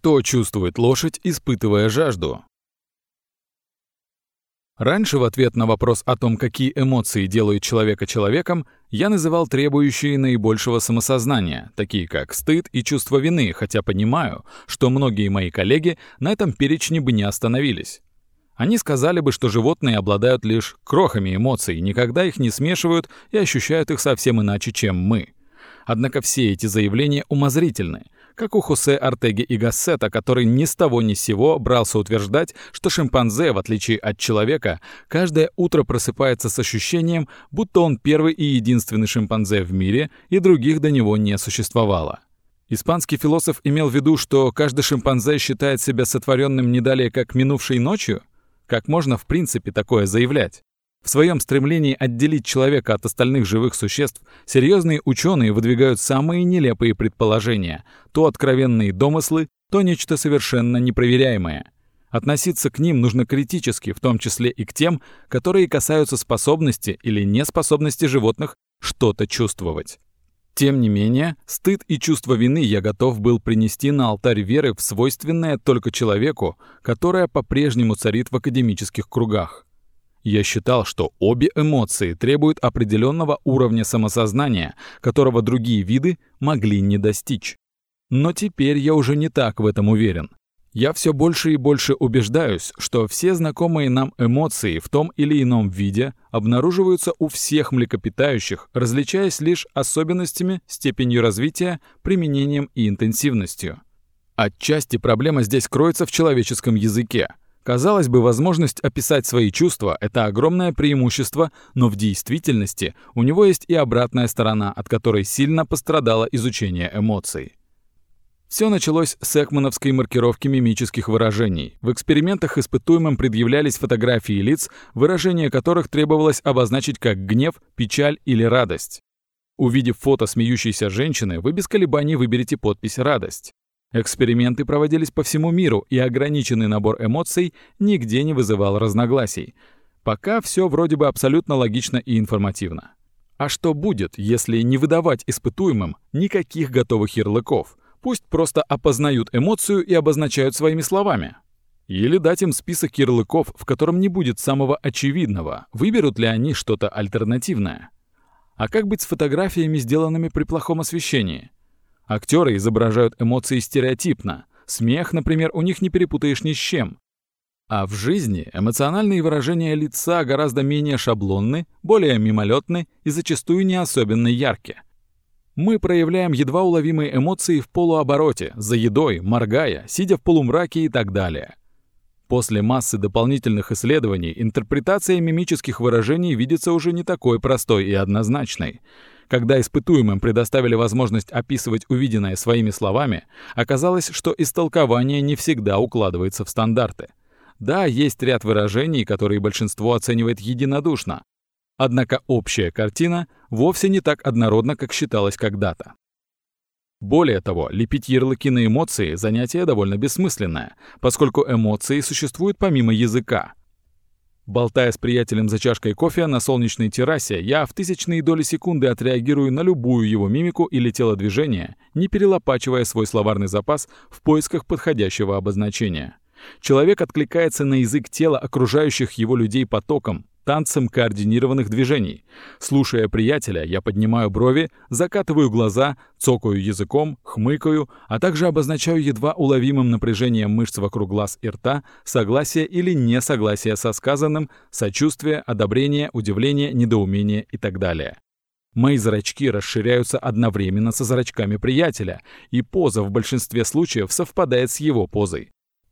Что чувствует лошадь, испытывая жажду? Раньше в ответ на вопрос о том, какие эмоции делают человека человеком, я называл требующие наибольшего самосознания, такие как стыд и чувство вины, хотя понимаю, что многие мои коллеги на этом перечне бы не остановились. Они сказали бы, что животные обладают лишь крохами эмоций, никогда их не смешивают и ощущают их совсем иначе, чем мы. Однако все эти заявления умозрительны — как у Хосе Артеги и Гассета, который ни с того ни с сего брался утверждать, что шимпанзе, в отличие от человека, каждое утро просыпается с ощущением, будто он первый и единственный шимпанзе в мире, и других до него не существовало. Испанский философ имел в виду, что каждый шимпанзе считает себя сотворенным не далее, как минувшей ночью? Как можно в принципе такое заявлять? В своем стремлении отделить человека от остальных живых существ, серьезные ученые выдвигают самые нелепые предположения, то откровенные домыслы, то нечто совершенно непроверяемое. Относиться к ним нужно критически, в том числе и к тем, которые касаются способности или неспособности животных что-то чувствовать. Тем не менее, стыд и чувство вины я готов был принести на алтарь веры в свойственное только человеку, которое по-прежнему царит в академических кругах. Я считал, что обе эмоции требуют определенного уровня самосознания, которого другие виды могли не достичь. Но теперь я уже не так в этом уверен. Я все больше и больше убеждаюсь, что все знакомые нам эмоции в том или ином виде обнаруживаются у всех млекопитающих, различаясь лишь особенностями, степенью развития, применением и интенсивностью. Отчасти проблема здесь кроется в человеческом языке — Казалось бы, возможность описать свои чувства — это огромное преимущество, но в действительности у него есть и обратная сторона, от которой сильно пострадало изучение эмоций. Все началось с экмановской маркировки мимических выражений. В экспериментах испытуемым предъявлялись фотографии лиц, выражение которых требовалось обозначить как гнев, печаль или радость. Увидев фото смеющейся женщины, вы без колебаний выберете подпись «радость». Эксперименты проводились по всему миру, и ограниченный набор эмоций нигде не вызывал разногласий. Пока все вроде бы абсолютно логично и информативно. А что будет, если не выдавать испытуемым никаких готовых ярлыков? Пусть просто опознают эмоцию и обозначают своими словами. Или дать им список ярлыков, в котором не будет самого очевидного, выберут ли они что-то альтернативное. А как быть с фотографиями, сделанными при плохом освещении? Актеры изображают эмоции стереотипно. Смех, например, у них не перепутаешь ни с чем. А в жизни эмоциональные выражения лица гораздо менее шаблонны, более мимолетны и зачастую не особенно яркие. Мы проявляем едва уловимые эмоции в полуобороте, за едой, моргая, сидя в полумраке и так далее. После массы дополнительных исследований интерпретация мимических выражений видится уже не такой простой и однозначной. Когда испытуемым предоставили возможность описывать увиденное своими словами, оказалось, что истолкование не всегда укладывается в стандарты. Да, есть ряд выражений, которые большинство оценивает единодушно. Однако общая картина вовсе не так однородна, как считалось когда-то. Более того, лепить ярлыки на эмоции – занятие довольно бессмысленное, поскольку эмоции существуют помимо языка. Болтая с приятелем за чашкой кофе на солнечной террасе, я в тысячные доли секунды отреагирую на любую его мимику или телодвижение, не перелопачивая свой словарный запас в поисках подходящего обозначения. Человек откликается на язык тела окружающих его людей потоком, танцем координированных движений. Слушая приятеля, я поднимаю брови, закатываю глаза, цокаю языком, хмыкаю, а также обозначаю едва уловимым напряжением мышц вокруг глаз и рта согласие или несогласие со сказанным, сочувствие, одобрение, удивление, недоумение и так далее. Мои зрачки расширяются одновременно со зрачками приятеля, и поза в большинстве случаев совпадает с его позой.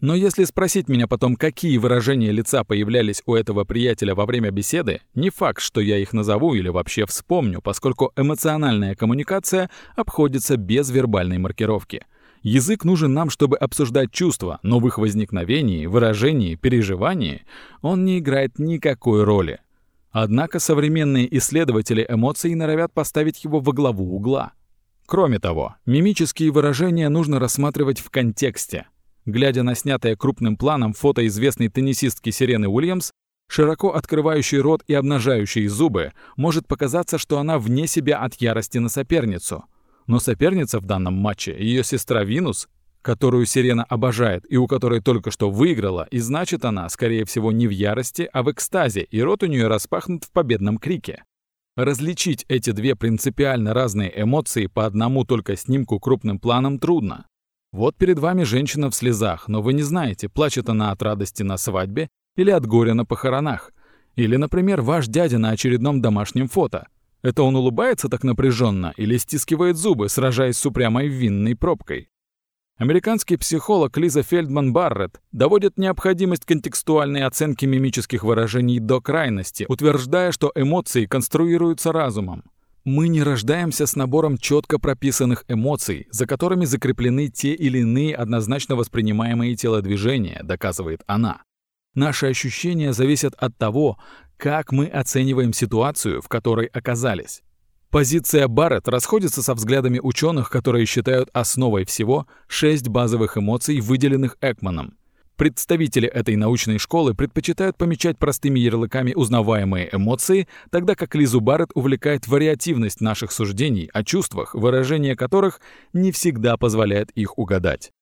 Но если спросить меня потом, какие выражения лица появлялись у этого приятеля во время беседы, не факт, что я их назову или вообще вспомню, поскольку эмоциональная коммуникация обходится без вербальной маркировки. Язык нужен нам, чтобы обсуждать чувства, но в их возникновении, выражении, переживании он не играет никакой роли. Однако современные исследователи эмоций норовят поставить его во главу угла. Кроме того, мимические выражения нужно рассматривать в контексте — Глядя на снятое крупным планом фото известной теннисистки Сирены Уильямс, широко открывающий рот и обнажающий зубы, может показаться, что она вне себя от ярости на соперницу. Но соперница в данном матче, ее сестра Винус, которую сирена обожает и у которой только что выиграла, и значит она, скорее всего, не в ярости, а в экстазе, и рот у нее распахнут в победном крике. Различить эти две принципиально разные эмоции по одному только снимку крупным планом трудно. Вот перед вами женщина в слезах, но вы не знаете, плачет она от радости на свадьбе или от горя на похоронах. Или, например, ваш дядя на очередном домашнем фото. Это он улыбается так напряженно или стискивает зубы, сражаясь с упрямой винной пробкой. Американский психолог Лиза Фельдман Барретт доводит необходимость контекстуальной оценки мимических выражений до крайности, утверждая, что эмоции конструируются разумом. Мы не рождаемся с набором четко прописанных эмоций, за которыми закреплены те или иные однозначно воспринимаемые телодвижения, доказывает она. Наши ощущения зависят от того, как мы оцениваем ситуацию, в которой оказались. Позиция Барретт расходится со взглядами ученых, которые считают основой всего шесть базовых эмоций, выделенных Экманом. Представители этой научной школы предпочитают помечать простыми ярлыками узнаваемые эмоции, тогда как Лизу Барретт увлекает вариативность наших суждений о чувствах, выражение которых не всегда позволяет их угадать.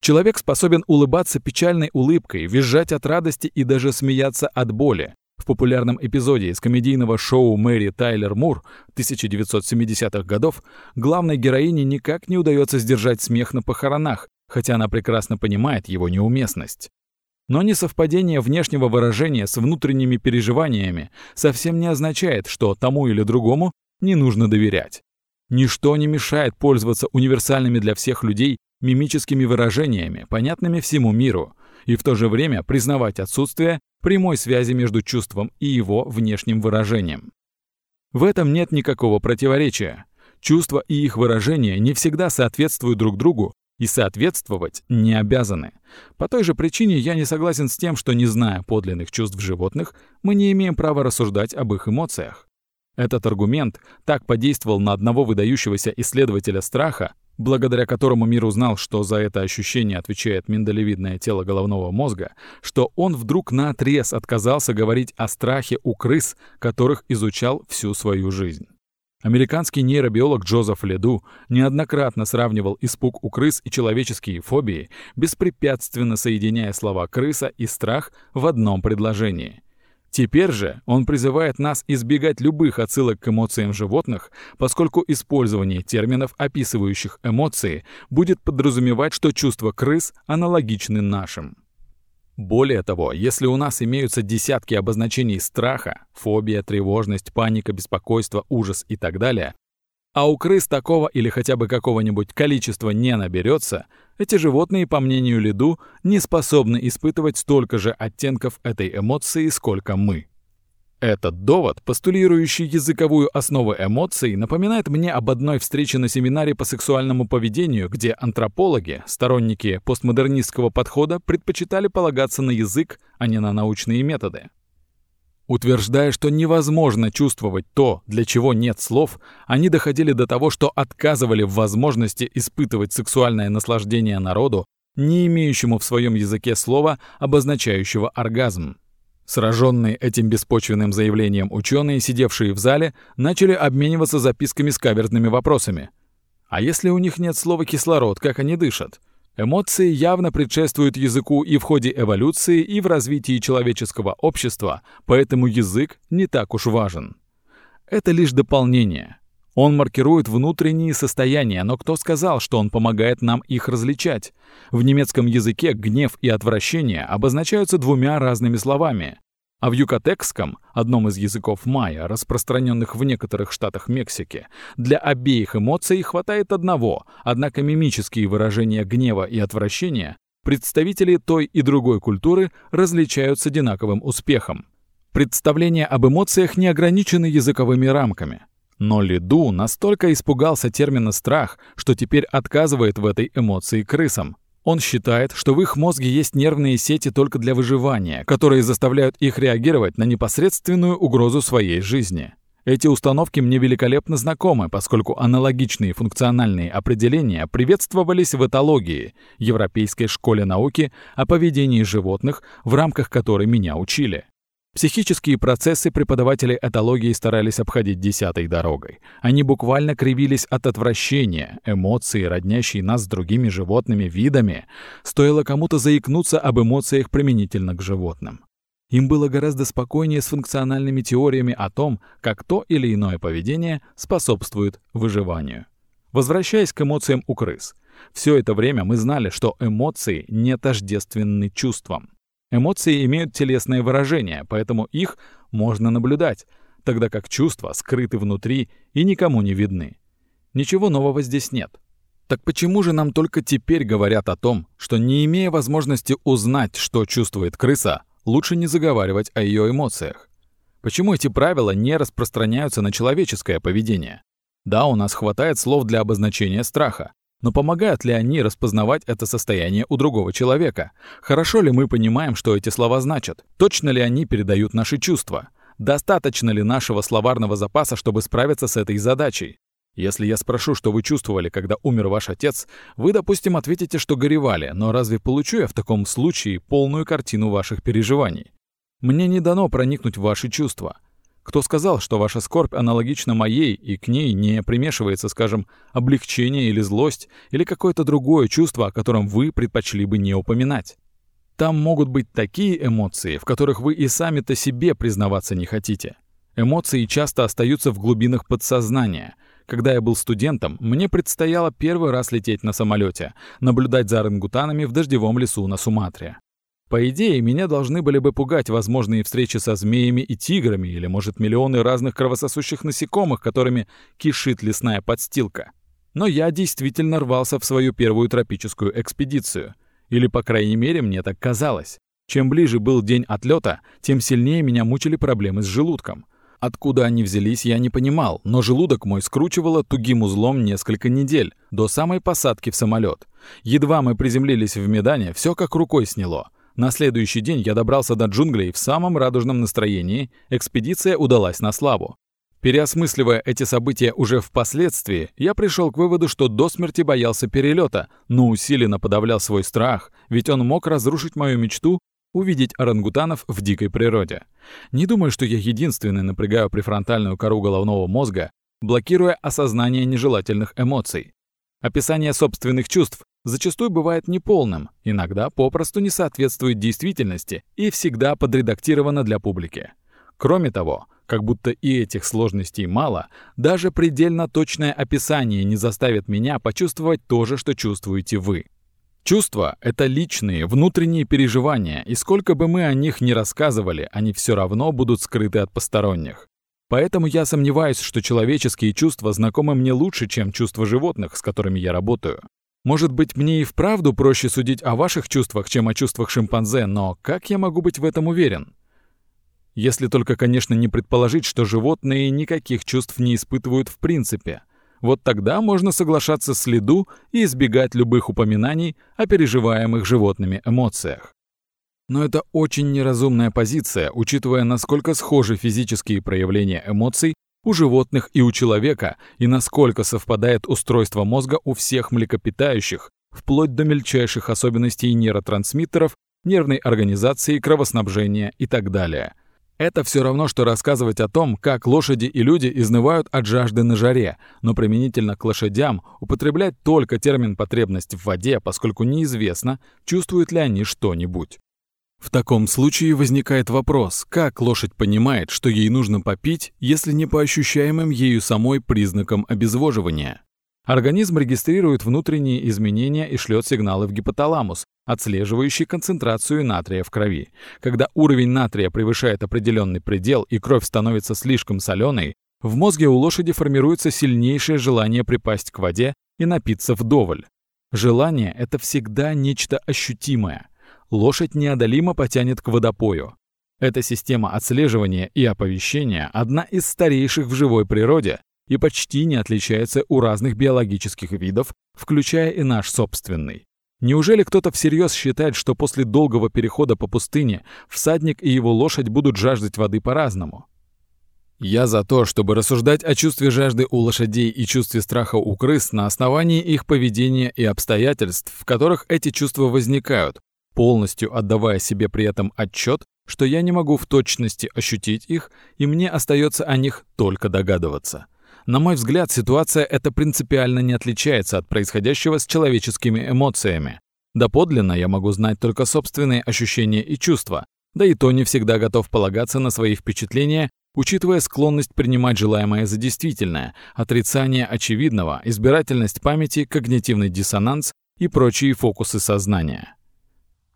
Человек способен улыбаться печальной улыбкой, визжать от радости и даже смеяться от боли. В популярном эпизоде из комедийного шоу Мэри Тайлер Мур 1970-х годов главной героине никак не удается сдержать смех на похоронах, хотя она прекрасно понимает его неуместность. Но несовпадение внешнего выражения с внутренними переживаниями совсем не означает, что тому или другому не нужно доверять. Ничто не мешает пользоваться универсальными для всех людей мимическими выражениями, понятными всему миру, и в то же время признавать отсутствие прямой связи между чувством и его внешним выражением. В этом нет никакого противоречия. Чувства и их выражения не всегда соответствуют друг другу и соответствовать не обязаны. По той же причине я не согласен с тем, что, не зная подлинных чувств животных, мы не имеем права рассуждать об их эмоциях. Этот аргумент так подействовал на одного выдающегося исследователя страха, благодаря которому мир узнал, что за это ощущение отвечает миндалевидное тело головного мозга, что он вдруг наотрез отказался говорить о страхе у крыс, которых изучал всю свою жизнь. Американский нейробиолог Джозеф Леду неоднократно сравнивал испуг у крыс и человеческие фобии, беспрепятственно соединяя слова «крыса» и «страх» в одном предложении. Теперь же он призывает нас избегать любых отсылок к эмоциям животных, поскольку использование терминов, описывающих эмоции, будет подразумевать, что чувства крыс аналогичны нашим. Более того, если у нас имеются десятки обозначений страха, фобия, тревожность, паника, беспокойство, ужас и так далее, а у крыс такого или хотя бы какого-нибудь количества не наберется, эти животные, по мнению Лиду, не способны испытывать столько же оттенков этой эмоции, сколько мы. Этот довод, постулирующий языковую основу эмоций, напоминает мне об одной встрече на семинаре по сексуальному поведению, где антропологи, сторонники постмодернистского подхода, предпочитали полагаться на язык, а не на научные методы. Утверждая, что невозможно чувствовать то, для чего нет слов, они доходили до того, что отказывали в возможности испытывать сексуальное наслаждение народу, не имеющему в своем языке слова, обозначающего оргазм. Сраженные этим беспочвенным заявлением ученые, сидевшие в зале, начали обмениваться записками с каверзными вопросами. А если у них нет слова «кислород», как они дышат? Эмоции явно предшествуют языку и в ходе эволюции, и в развитии человеческого общества, поэтому язык не так уж важен. Это лишь дополнение. Он маркирует внутренние состояния, но кто сказал, что он помогает нам их различать? В немецком языке гнев и отвращение обозначаются двумя разными словами. А в юкатекском, одном из языков майя, распространенных в некоторых штатах Мексики, для обеих эмоций хватает одного, однако мимические выражения гнева и отвращения представители той и другой культуры различают с одинаковым успехом. Представления об эмоциях не ограничены языковыми рамками. Но Лиду настолько испугался термина «страх», что теперь отказывает в этой эмоции крысам. Он считает, что в их мозге есть нервные сети только для выживания, которые заставляют их реагировать на непосредственную угрозу своей жизни. Эти установки мне великолепно знакомы, поскольку аналогичные функциональные определения приветствовались в этологии, Европейской школе науки о поведении животных, в рамках которой меня учили. Психические процессы преподаватели этологии старались обходить десятой дорогой. Они буквально кривились от отвращения, эмоции, роднящие нас с другими животными видами. Стоило кому-то заикнуться об эмоциях применительно к животным. Им было гораздо спокойнее с функциональными теориями о том, как то или иное поведение способствует выживанию. Возвращаясь к эмоциям у крыс. Все это время мы знали, что эмоции не тождественны чувствам. Эмоции имеют телесное выражение, поэтому их можно наблюдать, тогда как чувства скрыты внутри и никому не видны. Ничего нового здесь нет. Так почему же нам только теперь говорят о том, что не имея возможности узнать, что чувствует крыса, лучше не заговаривать о ее эмоциях? Почему эти правила не распространяются на человеческое поведение? Да, у нас хватает слов для обозначения страха, но помогают ли они распознавать это состояние у другого человека? Хорошо ли мы понимаем, что эти слова значат? Точно ли они передают наши чувства? Достаточно ли нашего словарного запаса, чтобы справиться с этой задачей? Если я спрошу, что вы чувствовали, когда умер ваш отец, вы, допустим, ответите, что горевали, но разве получу я в таком случае полную картину ваших переживаний? Мне не дано проникнуть в ваши чувства. Кто сказал, что ваша скорбь аналогична моей, и к ней не примешивается, скажем, облегчение или злость, или какое-то другое чувство, о котором вы предпочли бы не упоминать? Там могут быть такие эмоции, в которых вы и сами-то себе признаваться не хотите. Эмоции часто остаются в глубинах подсознания. Когда я был студентом, мне предстояло первый раз лететь на самолете, наблюдать за орангутанами в дождевом лесу на Суматре. По идее, меня должны были бы пугать возможные встречи со змеями и тиграми, или, может, миллионы разных кровососущих насекомых, которыми кишит лесная подстилка. Но я действительно рвался в свою первую тропическую экспедицию. Или, по крайней мере, мне так казалось. Чем ближе был день отлета, тем сильнее меня мучили проблемы с желудком. Откуда они взялись, я не понимал, но желудок мой скручивало тугим узлом несколько недель, до самой посадки в самолет. Едва мы приземлились в Медане, все как рукой сняло. На следующий день я добрался до джунглей в самом радужном настроении, экспедиция удалась на славу. Переосмысливая эти события уже впоследствии, я пришел к выводу, что до смерти боялся перелета, но усиленно подавлял свой страх, ведь он мог разрушить мою мечту увидеть орангутанов в дикой природе. Не думаю, что я единственный напрягаю префронтальную кору головного мозга, блокируя осознание нежелательных эмоций. Описание собственных чувств зачастую бывает неполным, иногда попросту не соответствует действительности и всегда подредактировано для публики. Кроме того, как будто и этих сложностей мало, даже предельно точное описание не заставит меня почувствовать то же, что чувствуете вы. Чувства — это личные, внутренние переживания, и сколько бы мы о них ни рассказывали, они все равно будут скрыты от посторонних. Поэтому я сомневаюсь, что человеческие чувства знакомы мне лучше, чем чувства животных, с которыми я работаю. Может быть, мне и вправду проще судить о ваших чувствах, чем о чувствах шимпанзе, но как я могу быть в этом уверен? Если только, конечно, не предположить, что животные никаких чувств не испытывают в принципе. Вот тогда можно соглашаться с следу и избегать любых упоминаний о переживаемых животными эмоциях. Но это очень неразумная позиция, учитывая, насколько схожи физические проявления эмоций у животных и у человека, и насколько совпадает устройство мозга у всех млекопитающих, вплоть до мельчайших особенностей нейротрансмиттеров, нервной организации, кровоснабжения и так далее. Это все равно, что рассказывать о том, как лошади и люди изнывают от жажды на жаре, но применительно к лошадям употреблять только термин «потребность в воде», поскольку неизвестно, чувствуют ли они что-нибудь. В таком случае возникает вопрос, как лошадь понимает, что ей нужно попить, если не по ощущаемым ею самой признакам обезвоживания? Организм регистрирует внутренние изменения и шлет сигналы в гипоталамус, отслеживающий концентрацию натрия в крови. Когда уровень натрия превышает определенный предел и кровь становится слишком соленой, в мозге у лошади формируется сильнейшее желание припасть к воде и напиться вдоволь. Желание — это всегда нечто ощутимое — лошадь неодолимо потянет к водопою. Эта система отслеживания и оповещения одна из старейших в живой природе и почти не отличается у разных биологических видов, включая и наш собственный. Неужели кто-то всерьез считает, что после долгого перехода по пустыне всадник и его лошадь будут жаждать воды по-разному? Я за то, чтобы рассуждать о чувстве жажды у лошадей и чувстве страха у крыс на основании их поведения и обстоятельств, в которых эти чувства возникают, полностью отдавая себе при этом отчет что я не могу в точности ощутить их, и мне остается о них только догадываться. На мой взгляд, ситуация эта принципиально не отличается от происходящего с человеческими эмоциями. Доподлинно я могу знать только собственные ощущения и чувства, да и то не всегда готов полагаться на свои впечатления, учитывая склонность принимать желаемое за действительное, отрицание очевидного, избирательность памяти, когнитивный диссонанс и прочие фокусы сознания.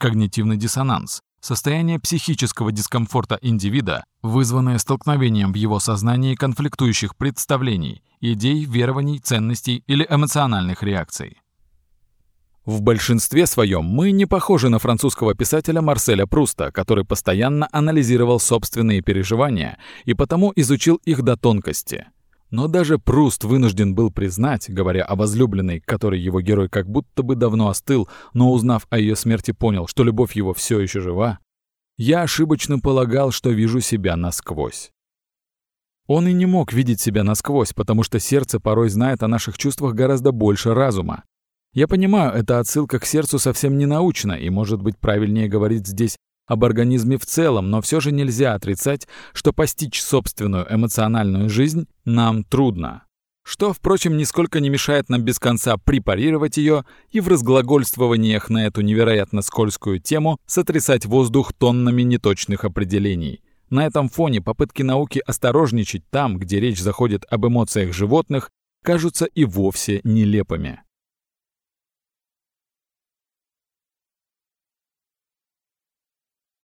Когнитивный диссонанс – состояние психического дискомфорта индивида, вызванное столкновением в его сознании конфликтующих представлений, идей, верований, ценностей или эмоциональных реакций. В большинстве своем мы не похожи на французского писателя Марселя Пруста, который постоянно анализировал собственные переживания и потому изучил их до тонкости – но даже Пруст вынужден был признать, говоря о возлюбленной, которой его герой как будто бы давно остыл, но узнав о ее смерти понял, что любовь его все еще жива, я ошибочно полагал, что вижу себя насквозь. Он и не мог видеть себя насквозь, потому что сердце порой знает о наших чувствах гораздо больше разума. Я понимаю, эта отсылка к сердцу совсем не научна, и, может быть, правильнее говорить здесь об организме в целом, но все же нельзя отрицать, что постичь собственную эмоциональную жизнь нам трудно. Что, впрочем, нисколько не мешает нам без конца препарировать ее и в разглагольствованиях на эту невероятно скользкую тему сотрясать воздух тоннами неточных определений. На этом фоне попытки науки осторожничать там, где речь заходит об эмоциях животных, кажутся и вовсе нелепыми.